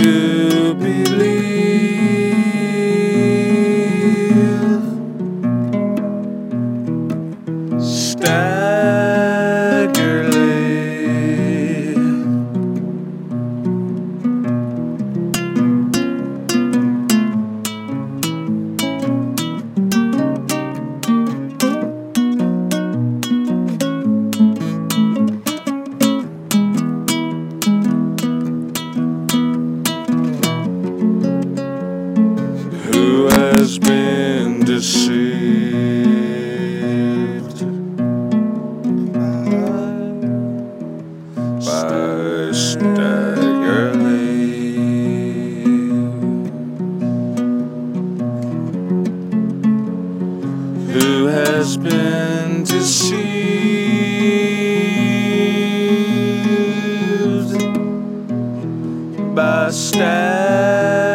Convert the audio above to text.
you believe? Staggerly. Who has been deceived by Staggerly? Who has been deceived by Staggerly?